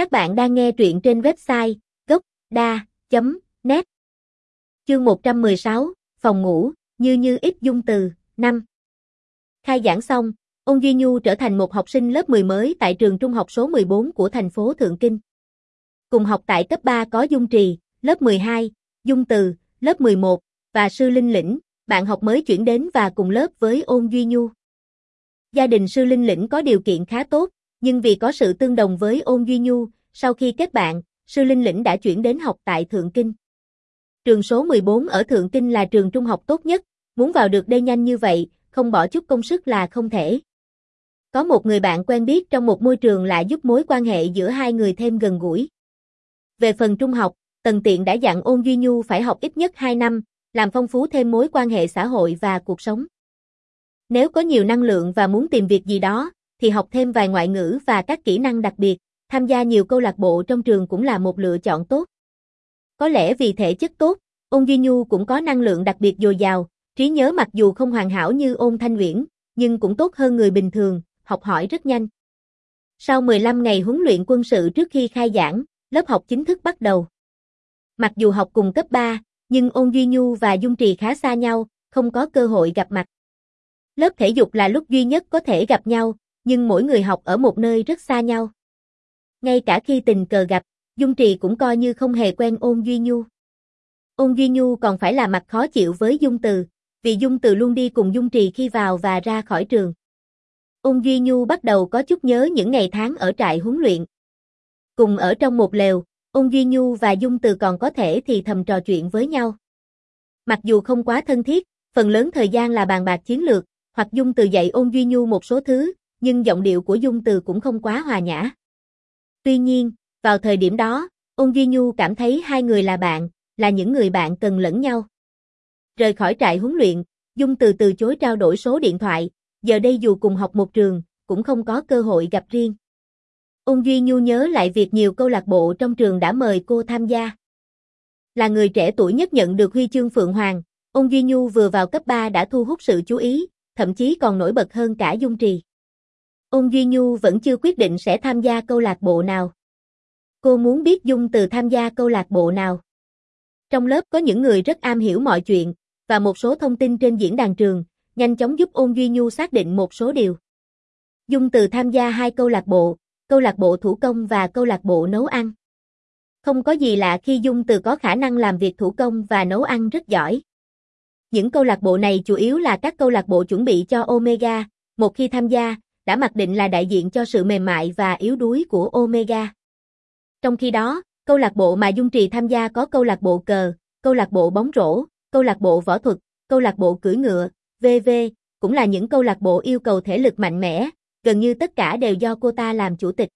Các bạn đang nghe truyện trên website gốc.da.net Chương 116, Phòng ngủ, như như ít dung từ, 5 Khai giảng xong, ông Duy Nhu trở thành một học sinh lớp 10 mới tại trường trung học số 14 của thành phố Thượng Kinh. Cùng học tại cấp 3 có Dung Trì, lớp 12, Dung Từ, lớp 11, và Sư Linh Lĩnh, bạn học mới chuyển đến và cùng lớp với Ôn Duy Nhu. Gia đình Sư Linh Lĩnh có điều kiện khá tốt, nhưng vì có sự tương đồng với Ôn Duy Nhu, sau khi kết bạn, Sư Linh Lĩnh đã chuyển đến học tại Thượng Kinh. Trường số 14 ở Thượng Kinh là trường trung học tốt nhất, muốn vào được đây nhanh như vậy, không bỏ chút công sức là không thể. Có một người bạn quen biết trong một môi trường lại giúp mối quan hệ giữa hai người thêm gần gũi. Về phần trung học, Tần Tiện đã dặn Ôn Duy Nhu phải học ít nhất 2 năm, làm phong phú thêm mối quan hệ xã hội và cuộc sống. Nếu có nhiều năng lượng và muốn tìm việc gì đó, thì học thêm vài ngoại ngữ và các kỹ năng đặc biệt, tham gia nhiều câu lạc bộ trong trường cũng là một lựa chọn tốt. Có lẽ vì thể chất tốt, Ôn Duy Nhu cũng có năng lượng đặc biệt dồi dào, trí nhớ mặc dù không hoàn hảo như Ôn Thanh Uyển, nhưng cũng tốt hơn người bình thường, học hỏi rất nhanh. Sau 15 ngày huấn luyện quân sự trước khi khai giảng, lớp học chính thức bắt đầu. Mặc dù học cùng cấp 3, nhưng Ôn Duy Nhu và Dung Trì khá xa nhau, không có cơ hội gặp mặt. Lớp thể dục là lúc duy nhất có thể gặp nhau, nhưng mỗi người học ở một nơi rất xa nhau. Ngay cả khi tình cờ gặp, Dung Trì cũng coi như không hề quen Ôn Duy Nhu. Ôn Duy Nhu còn phải là mặt khó chịu với Dung Từ, vì Dung Từ luôn đi cùng Dung Trì khi vào và ra khỏi trường. Ôn Duy Nhu bắt đầu có chút nhớ những ngày tháng ở trại huấn luyện. Cùng ở trong một lều, Ôn Duy Nhu và Dung Từ còn có thể thì thầm trò chuyện với nhau. Mặc dù không quá thân thiết, phần lớn thời gian là bàn bạc chiến lược, hoặc Dung Từ dạy Ôn Duy Nhu một số thứ, nhưng giọng điệu của Dung Từ cũng không quá hòa nhã. Tuy nhiên, vào thời điểm đó, Ôn Duy Nhu cảm thấy hai người là bạn, là những người bạn cần lẫn nhau. Rời khỏi trại huấn luyện, Dung Từ từ chối trao đổi số điện thoại, giờ đây dù cùng học một trường, cũng không có cơ hội gặp riêng. Ôn Duy Nhu nhớ lại việc nhiều câu lạc bộ trong trường đã mời cô tham gia. Là người trẻ tuổi nhất nhận được huy chương Phượng Hoàng, Ôn Duy Nhu vừa vào cấp 3 đã thu hút sự chú ý, thậm chí còn nổi bật hơn cả Dung Trì. Ôn Duy Nhu vẫn chưa quyết định sẽ tham gia câu lạc bộ nào. Cô muốn biết Dung từ tham gia câu lạc bộ nào. Trong lớp có những người rất am hiểu mọi chuyện, và một số thông tin trên diễn đàn trường, nhanh chóng giúp Ôn Duy Nhu xác định một số điều. Dung từ tham gia hai câu lạc bộ, câu lạc bộ thủ công và câu lạc bộ nấu ăn. Không có gì lạ khi Dung từ có khả năng làm việc thủ công và nấu ăn rất giỏi. Những câu lạc bộ này chủ yếu là các câu lạc bộ chuẩn bị cho Omega, một khi tham gia, đã mặc định là đại diện cho sự mềm mại và yếu đuối của Omega. Trong khi đó, câu lạc bộ mà Dung Trì tham gia có câu lạc bộ cờ, câu lạc bộ bóng rổ, câu lạc bộ võ thuật, câu lạc bộ cưỡi ngựa, vv cũng là những câu lạc bộ yêu cầu thể lực mạnh mẽ, gần như tất cả đều do cô ta làm chủ tịch.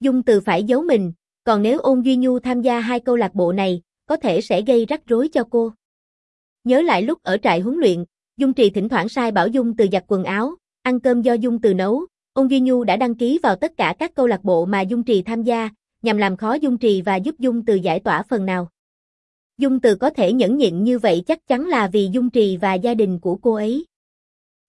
Dung Từ phải giấu mình, còn nếu Ôn Duy Nhu tham gia hai câu lạc bộ này, có thể sẽ gây rắc rối cho cô. Nhớ lại lúc ở trại huấn luyện, Dung Trì thỉnh thoảng sai bảo Dung Từ giặt quần áo, ăn cơm do Dung Từ nấu, Ôn Duy Nhu đã đăng ký vào tất cả các câu lạc bộ mà Dung Trì tham gia, nhằm làm khó Dung Trì và giúp Dung Từ giải tỏa phần nào. Dung Từ có thể nhẫn nhịn như vậy chắc chắn là vì Dung Trì và gia đình của cô ấy.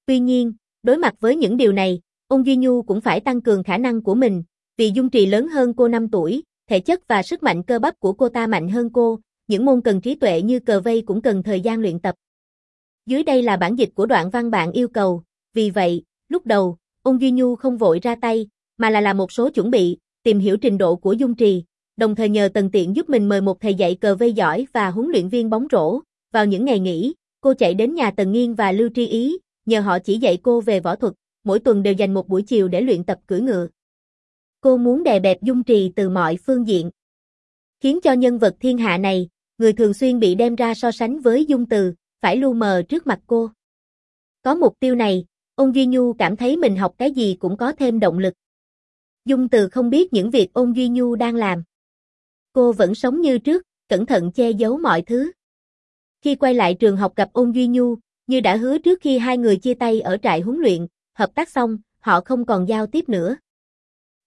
Tuy nhiên, đối mặt với những điều này, Ôn Duy Nhu cũng phải tăng cường khả năng của mình, vì Dung Trì lớn hơn cô 5 tuổi, thể chất và sức mạnh cơ bắp của cô ta mạnh hơn cô, những môn cần trí tuệ như cờ vây cũng cần thời gian luyện tập. Dưới đây là bản dịch của đoạn văn bạn yêu cầu, vì vậy, lúc đầu, ung Duy Nhu không vội ra tay, mà là làm một số chuẩn bị, tìm hiểu trình độ của Dung Trì, đồng thời nhờ Tần Tiện giúp mình mời một thầy dạy cờ vây giỏi và huấn luyện viên bóng rổ. Vào những ngày nghỉ, cô chạy đến nhà Tần Nghiên và Lưu Tri Ý, nhờ họ chỉ dạy cô về võ thuật, mỗi tuần đều dành một buổi chiều để luyện tập cưỡi ngựa. Cô muốn đè bẹp Dung Trì từ mọi phương diện. Khiến cho nhân vật thiên hạ này, người thường xuyên bị đem ra so sánh với Dung Từ, phải lu mờ trước mặt cô. Có mục tiêu này, Ôn Duy Nhu cảm thấy mình học cái gì cũng có thêm động lực. Dung Từ không biết những việc Ôn Duy Nhu đang làm. Cô vẫn sống như trước, cẩn thận che giấu mọi thứ. Khi quay lại trường học gặp Ôn Duy Nhu, như đã hứa trước khi hai người chia tay ở trại huấn luyện, hợp tác xong, họ không còn giao tiếp nữa.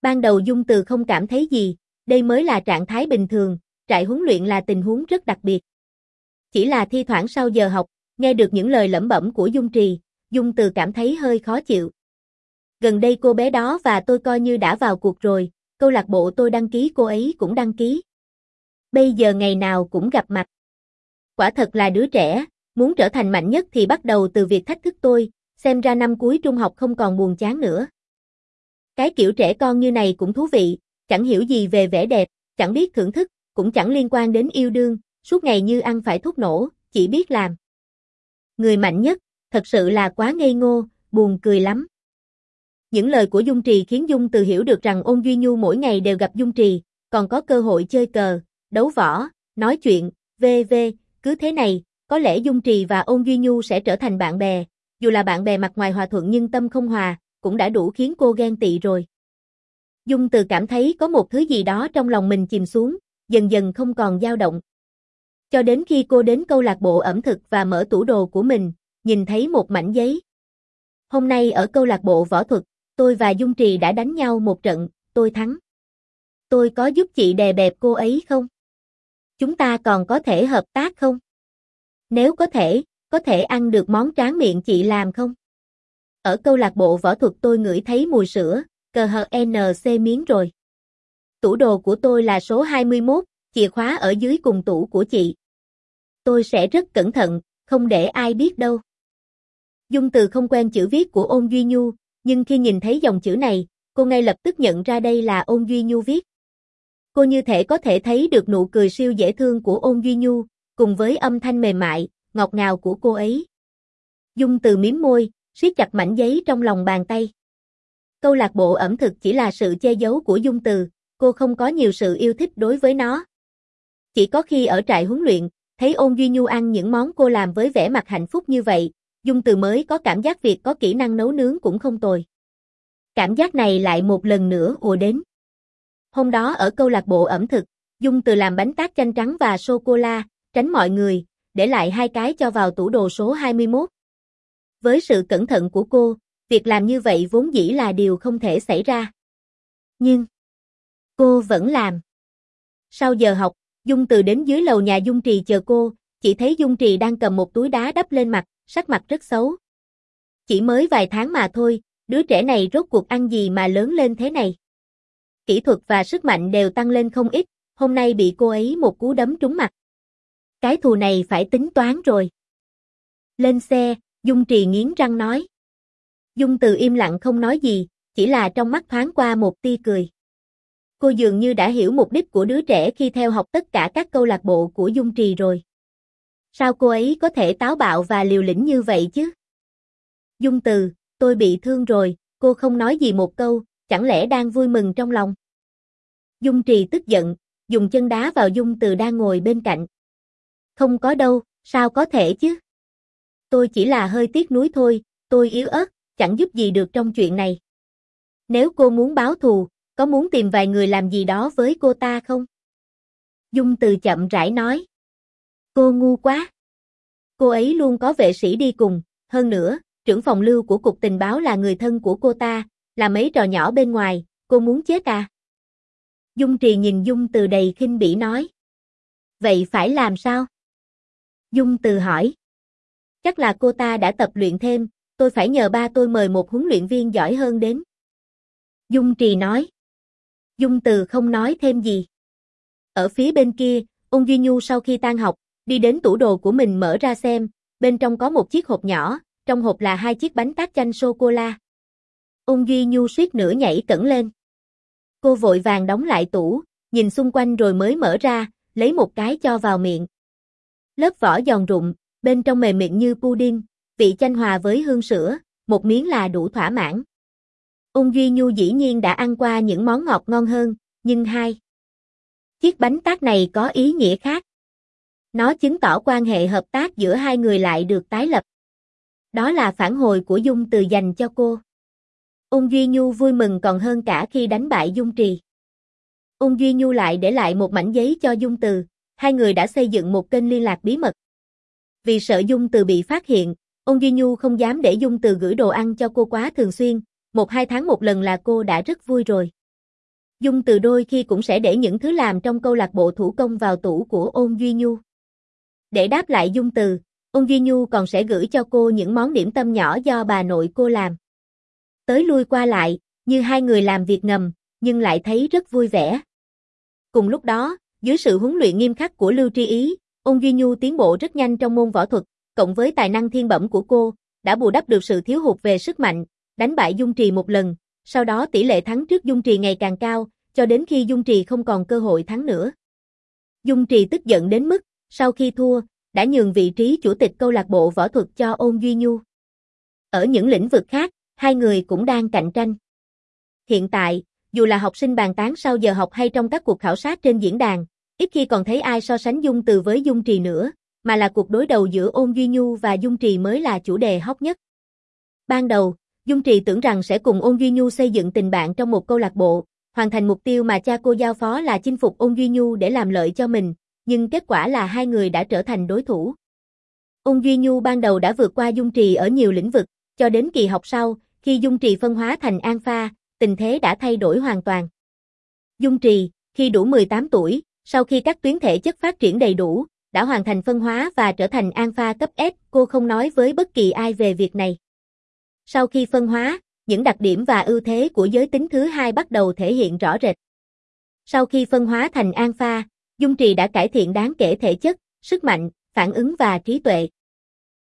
Ban đầu Dung Từ không cảm thấy gì, đây mới là trạng thái bình thường, trại huấn luyện là tình huống rất đặc biệt. Chỉ là thi thoảng sau giờ học, nghe được những lời lẩm bẩm của Dung Trì, Dung Từ cảm thấy hơi khó chịu. Gần đây cô bé đó và tôi coi như đã vào cuộc rồi, câu lạc bộ tôi đăng ký cô ấy cũng đăng ký. Bây giờ ngày nào cũng gặp mặt. Quả thật là đứa trẻ, muốn trở thành mạnh nhất thì bắt đầu từ việc thách thức tôi, xem ra năm cuối trung học không còn buồn chán nữa. Cái kiểu trẻ con như này cũng thú vị, chẳng hiểu gì về vẻ đẹp, chẳng biết thưởng thức, cũng chẳng liên quan đến yêu đương, suốt ngày như ăn phải thuốc nổ, chỉ biết làm. Người mạnh nhất, thật sự là quá ngây ngô, buồn cười lắm. Những lời của Dung Trì khiến Dung Từ hiểu được rằng Ôn Duy Nhu mỗi ngày đều gặp Dung Trì, còn có cơ hội chơi cờ, đấu võ, nói chuyện, v.v. Cứ thế này, có lẽ Dung Trì và Ôn Duy Nhu sẽ trở thành bạn bè, dù là bạn bè mặt ngoài hòa thuận nhưng tâm không hòa, cũng đã đủ khiến cô ghen tị rồi. Dung Từ cảm thấy có một thứ gì đó trong lòng mình chìm xuống, dần dần không còn dao động. Cho đến khi cô đến câu lạc bộ ẩm thực và mở tủ đồ của mình, nhìn thấy một mảnh giấy. Hôm nay ở câu lạc bộ võ thuật, tôi và Dung Trì đã đánh nhau một trận, tôi thắng. Tôi có giúp chị đè bẹp cô ấy không? Chúng ta còn có thể hợp tác không? Nếu có thể, có thể ăn được món tráng miệng chị làm không? Ở câu lạc bộ võ thuật tôi ngửi thấy mùi sữa, cờ hờ NC miếng rồi. Tủ đồ của tôi là số 21, chìa khóa ở dưới cùng tủ của chị. Tôi sẽ rất cẩn thận, không để ai biết đâu. Dung từ không quen chữ viết của ôn Duy Nhu, nhưng khi nhìn thấy dòng chữ này, cô ngay lập tức nhận ra đây là ôn Duy Nhu viết. Cô như thể có thể thấy được nụ cười siêu dễ thương của ôn Duy Nhu, cùng với âm thanh mềm mại, ngọt ngào của cô ấy. Dung từ miếm môi, siết chặt mảnh giấy trong lòng bàn tay. Câu lạc bộ ẩm thực chỉ là sự che giấu của Dung từ, cô không có nhiều sự yêu thích đối với nó. Chỉ có khi ở trại huấn luyện, thấy ôn Duy Nhu ăn những món cô làm với vẻ mặt hạnh phúc như vậy, Dung từ mới có cảm giác việc có kỹ năng nấu nướng cũng không tồi. Cảm giác này lại một lần nữa ùa đến. Hôm đó ở câu lạc bộ ẩm thực, Dung từ làm bánh tát chanh trắng và sô-cô-la, tránh mọi người, để lại hai cái cho vào tủ đồ số 21. Với sự cẩn thận của cô, việc làm như vậy vốn dĩ là điều không thể xảy ra. Nhưng, cô vẫn làm. Sau giờ học, Dung từ đến dưới lầu nhà Dung Trì chờ cô, chỉ thấy Dung Trì đang cầm một túi đá đắp lên mặt, sắc mặt rất xấu. Chỉ mới vài tháng mà thôi, đứa trẻ này rốt cuộc ăn gì mà lớn lên thế này. Kỹ thuật và sức mạnh đều tăng lên không ít, hôm nay bị cô ấy một cú đấm trúng mặt. Cái thù này phải tính toán rồi. Lên xe, Dung Trì nghiến răng nói. Dung Từ im lặng không nói gì, chỉ là trong mắt thoáng qua một tia cười. Cô dường như đã hiểu mục đích của đứa trẻ khi theo học tất cả các câu lạc bộ của Dung Trì rồi. Sao cô ấy có thể táo bạo và liều lĩnh như vậy chứ? Dung Từ, tôi bị thương rồi, cô không nói gì một câu, chẳng lẽ đang vui mừng trong lòng? Dung Trì tức giận, dùng chân đá vào Dung Từ đang ngồi bên cạnh. Không có đâu, sao có thể chứ? Tôi chỉ là hơi tiếc nuối thôi, tôi yếu ớt, chẳng giúp gì được trong chuyện này. Nếu cô muốn báo thù, có muốn tìm vài người làm gì đó với cô ta không? Dung từ chậm rãi nói. Cô ngu quá. Cô ấy luôn có vệ sĩ đi cùng, hơn nữa, trưởng phòng lưu của cục tình báo là người thân của cô ta, là mấy trò nhỏ bên ngoài, cô muốn chết à? Dung trì nhìn Dung từ đầy khinh bỉ nói. Vậy phải làm sao? Dung từ hỏi. Chắc là cô ta đã tập luyện thêm, tôi phải nhờ ba tôi mời một huấn luyện viên giỏi hơn đến. Dung trì nói. Dung từ không nói thêm gì. Ở phía bên kia, ông Duy Nhu sau khi tan học, đi đến tủ đồ của mình mở ra xem, bên trong có một chiếc hộp nhỏ, trong hộp là hai chiếc bánh tát chanh sô-cô-la. ung Duy Nhu suýt nửa nhảy cẩn lên. Cô vội vàng đóng lại tủ, nhìn xung quanh rồi mới mở ra, lấy một cái cho vào miệng. Lớp vỏ giòn rụng, bên trong mềm miệng như pudding, vị chanh hòa với hương sữa, một miếng là đủ thỏa mãn. ung Duy Nhu dĩ nhiên đã ăn qua những món ngọt ngon hơn, nhưng hai. Chiếc bánh tát này có ý nghĩa khác. Nó chứng tỏ quan hệ hợp tác giữa hai người lại được tái lập. Đó là phản hồi của Dung từ dành cho cô. Ung Duy Nhu vui mừng còn hơn cả khi đánh bại Dung Trì. Ung Duy Nhu lại để lại một mảnh giấy cho Dung Từ, hai người đã xây dựng một kênh liên lạc bí mật. Vì sợ Dung Từ bị phát hiện, Ung Duy Nhu không dám để Dung Từ gửi đồ ăn cho cô quá thường xuyên, một hai tháng một lần là cô đã rất vui rồi. Dung Từ đôi khi cũng sẽ để những thứ làm trong câu lạc bộ thủ công vào tủ của Ôn Duy Nhu. Để đáp lại Dung Từ, ông Duy Nhu còn sẽ gửi cho cô những món điểm tâm nhỏ do bà nội cô làm. Tới lui qua lại, như hai người làm việc ngầm, nhưng lại thấy rất vui vẻ. Cùng lúc đó, dưới sự huấn luyện nghiêm khắc của Lưu Tri Ý, ông Duy Nhu tiến bộ rất nhanh trong môn võ thuật, cộng với tài năng thiên bẩm của cô, đã bù đắp được sự thiếu hụt về sức mạnh, đánh bại Dung Trì một lần, sau đó tỷ lệ thắng trước Dung Trì ngày càng cao, cho đến khi Dung Trì không còn cơ hội thắng nữa. Dung Trì tức giận đến mức, sau khi thua, đã nhường vị trí chủ tịch câu lạc bộ võ thuật cho Ôn Duy Nhu. Ở những lĩnh vực khác, hai người cũng đang cạnh tranh. Hiện tại, dù là học sinh bàn tán sau giờ học hay trong các cuộc khảo sát trên diễn đàn, ít khi còn thấy ai so sánh Dung Từ với Dung Trì nữa, mà là cuộc đối đầu giữa Ôn Duy Nhu và Dung Trì mới là chủ đề hot nhất. Ban đầu, Dung Trì tưởng rằng sẽ cùng Ôn Duy Nhu xây dựng tình bạn trong một câu lạc bộ, hoàn thành mục tiêu mà cha cô giao phó là chinh phục Ôn Duy Nhu để làm lợi cho mình, nhưng kết quả là hai người đã trở thành đối thủ. Ung Duy Nhu ban đầu đã vượt qua Dung Trì ở nhiều lĩnh vực, cho đến kỳ học sau, khi Dung Trì phân hóa thành An Pha, tình thế đã thay đổi hoàn toàn. Dung Trì, khi đủ 18 tuổi, sau khi các tuyến thể chất phát triển đầy đủ, đã hoàn thành phân hóa và trở thành An Pha cấp S, cô không nói với bất kỳ ai về việc này. Sau khi phân hóa, những đặc điểm và ưu thế của giới tính thứ hai bắt đầu thể hiện rõ rệt. Sau khi phân hóa thành An Pha, Dung Trì đã cải thiện đáng kể thể chất, sức mạnh, phản ứng và trí tuệ.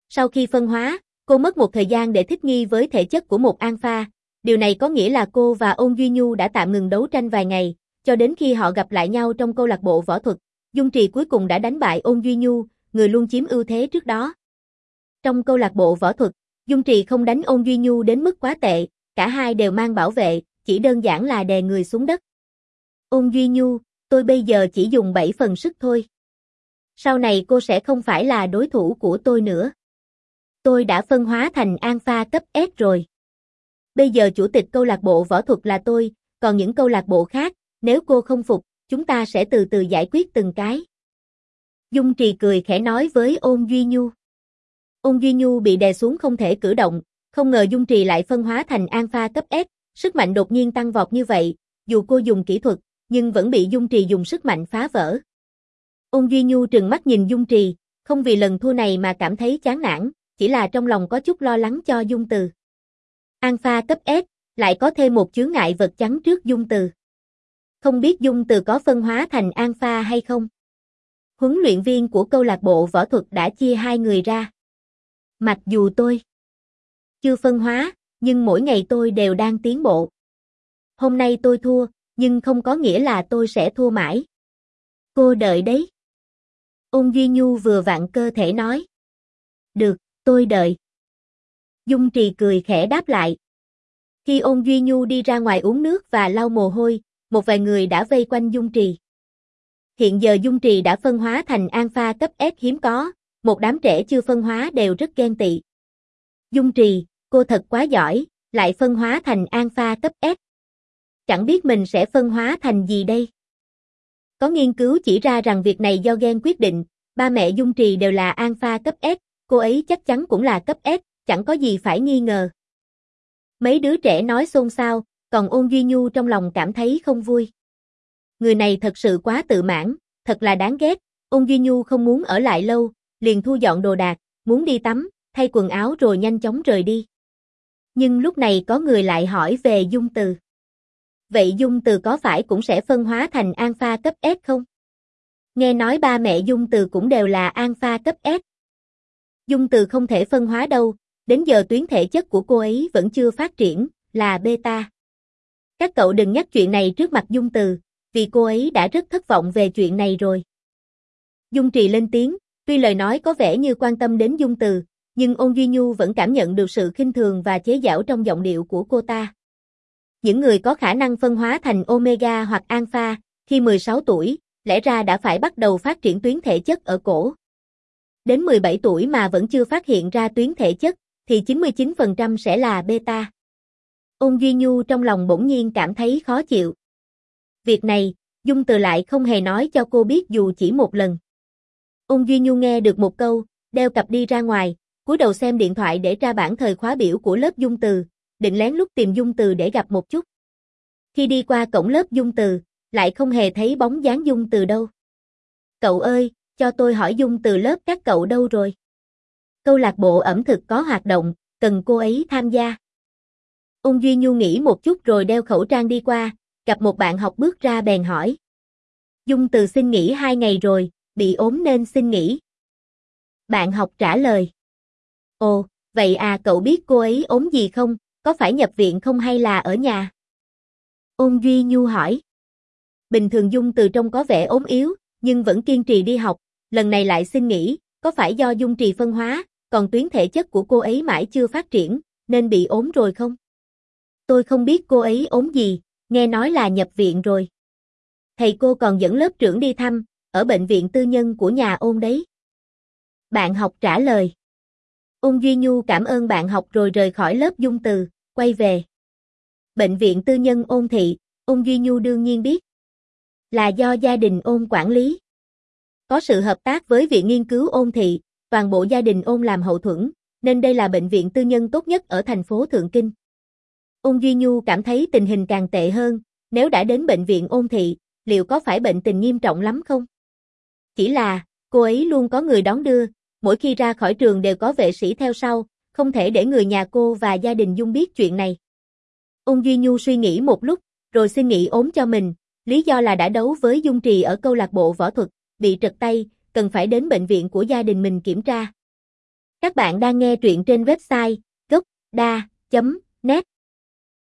Sau khi phân hóa, cô mất một thời gian để thích nghi với thể chất của một alpha. Điều này có nghĩa là cô và Ôn Duy Nhu đã tạm ngừng đấu tranh vài ngày, cho đến khi họ gặp lại nhau trong câu lạc bộ võ thuật. Dung Trì cuối cùng đã đánh bại Ôn Duy Nhu, người luôn chiếm ưu thế trước đó. Trong câu lạc bộ võ thuật, Dung Trì không đánh Ôn Duy Nhu đến mức quá tệ, cả hai đều mang bảo vệ, chỉ đơn giản là đè người xuống đất. Ôn Duy Nhu, tôi bây giờ chỉ dùng 7 phần sức thôi. Sau này cô sẽ không phải là đối thủ của tôi nữa. Tôi đã phân hóa thành alpha cấp S rồi. Bây giờ chủ tịch câu lạc bộ võ thuật là tôi, còn những câu lạc bộ khác, nếu cô không phục, chúng ta sẽ từ từ giải quyết từng cái. Dung Trì cười khẽ nói với Ôn Duy Nhu. Ôn Duy Nhu bị đè xuống không thể cử động, không ngờ Dung Trì lại phân hóa thành alpha cấp S, sức mạnh đột nhiên tăng vọt như vậy, dù cô dùng kỹ thuật, nhưng vẫn bị Dung Trì dùng sức mạnh phá vỡ. Ôn Duy Nhu trừng mắt nhìn Dung Trì, không vì lần thua này mà cảm thấy chán nản, chỉ là trong lòng có chút lo lắng cho Dung Từ. An Pha cấp S, lại có thêm một chướng ngại vật chắn trước Dung Từ. Không biết Dung Từ có phân hóa thành An Pha hay không? Huấn luyện viên của câu lạc bộ võ thuật đã chia hai người ra. Mặc dù tôi chưa phân hóa, nhưng mỗi ngày tôi đều đang tiến bộ. Hôm nay tôi thua, nhưng không có nghĩa là tôi sẽ thua mãi. Cô đợi đấy. Ôn Duy Nhu vừa vặn cơ thể nói. Được, tôi đợi. Dung Trì cười khẽ đáp lại. Khi ôn Duy Nhu đi ra ngoài uống nước và lau mồ hôi, một vài người đã vây quanh Dung Trì. Hiện giờ Dung Trì đã phân hóa thành alpha cấp S hiếm có, một đám trẻ chưa phân hóa đều rất ghen tị. Dung Trì, cô thật quá giỏi, lại phân hóa thành alpha cấp S. Chẳng biết mình sẽ phân hóa thành gì đây? Có nghiên cứu chỉ ra rằng việc này do gen quyết định, ba mẹ Dung Trì đều là alpha cấp S, cô ấy chắc chắn cũng là cấp S, chẳng có gì phải nghi ngờ. Mấy đứa trẻ nói xôn xao, còn ôn Duy Nhu trong lòng cảm thấy không vui. Người này thật sự quá tự mãn, thật là đáng ghét, ôn Duy Nhu không muốn ở lại lâu, liền thu dọn đồ đạc, muốn đi tắm, thay quần áo rồi nhanh chóng rời đi. Nhưng lúc này có người lại hỏi về Dung Từ. Vậy Dung Từ có phải cũng sẽ phân hóa thành alpha cấp S không? Nghe nói ba mẹ Dung Từ cũng đều là alpha cấp S. Dung Từ không thể phân hóa đâu, đến giờ tuyến thể chất của cô ấy vẫn chưa phát triển, là beta. Các cậu đừng nhắc chuyện này trước mặt Dung Từ, vì cô ấy đã rất thất vọng về chuyện này rồi. Dung Trì lên tiếng, tuy lời nói có vẻ như quan tâm đến Dung Từ, nhưng Ôn Duy Nhu vẫn cảm nhận được sự khinh thường và chế giảo trong giọng điệu của cô ta. Những người có khả năng phân hóa thành Omega hoặc Alpha, khi 16 tuổi, lẽ ra đã phải bắt đầu phát triển tuyến thể chất ở cổ. Đến 17 tuổi mà vẫn chưa phát hiện ra tuyến thể chất, thì 99% sẽ là beta. Ôn Duy Nhu trong lòng bỗng nhiên cảm thấy khó chịu. Việc này, Dung Từ lại không hề nói cho cô biết dù chỉ một lần. Ôn Duy Nhu nghe được một câu, đeo cặp đi ra ngoài, cúi đầu xem điện thoại để tra bản thời khóa biểu của lớp Dung Từ, định lén lút tìm Dung Từ để gặp một chút. Khi đi qua cổng lớp Dung Từ, lại không hề thấy bóng dáng Dung Từ đâu. Cậu ơi, cho tôi hỏi Dung Từ lớp các cậu đâu rồi? Câu lạc bộ ẩm thực có hoạt động, cần cô ấy tham gia. ung Duy Nhu nghĩ một chút rồi đeo khẩu trang đi qua, gặp một bạn học bước ra bèn hỏi. Dung từ xin nghỉ hai ngày rồi, bị ốm nên xin nghỉ. Bạn học trả lời. Ồ, vậy à cậu biết cô ấy ốm gì không, có phải nhập viện không hay là ở nhà? Ôn Duy Nhu hỏi. Bình thường Dung từ trong có vẻ ốm yếu, nhưng vẫn kiên trì đi học, lần này lại xin nghỉ, có phải do Dung trì phân hóa, còn tuyến thể chất của cô ấy mãi chưa phát triển, nên bị ốm rồi không? Tôi không biết cô ấy ốm gì, nghe nói là nhập viện rồi. Thầy cô còn dẫn lớp trưởng đi thăm, ở bệnh viện tư nhân của nhà ôn đấy. Bạn học trả lời. Ôn Duy Nhu cảm ơn bạn học rồi rời khỏi lớp dung từ, quay về. Bệnh viện tư nhân ôn thị, ôn Duy Nhu đương nhiên biết. Là do gia đình ôn quản lý. Có sự hợp tác với Viện Nghiên cứu ôn thị, toàn bộ gia đình ôn làm hậu thuẫn, nên đây là bệnh viện tư nhân tốt nhất ở thành phố Thượng Kinh. Ôn Duy Nhu cảm thấy tình hình càng tệ hơn, nếu đã đến bệnh viện ôn thị, liệu có phải bệnh tình nghiêm trọng lắm không? Chỉ là, cô ấy luôn có người đón đưa, mỗi khi ra khỏi trường đều có vệ sĩ theo sau, không thể để người nhà cô và gia đình Dung biết chuyện này. Ôn Duy Nhu suy nghĩ một lúc, rồi xin nghỉ ốm cho mình, lý do là đã đấu với Dung Trì ở câu lạc bộ võ thuật, bị trật tay, cần phải đến bệnh viện của gia đình mình kiểm tra. Các bạn đang nghe truyện trên website gocda.net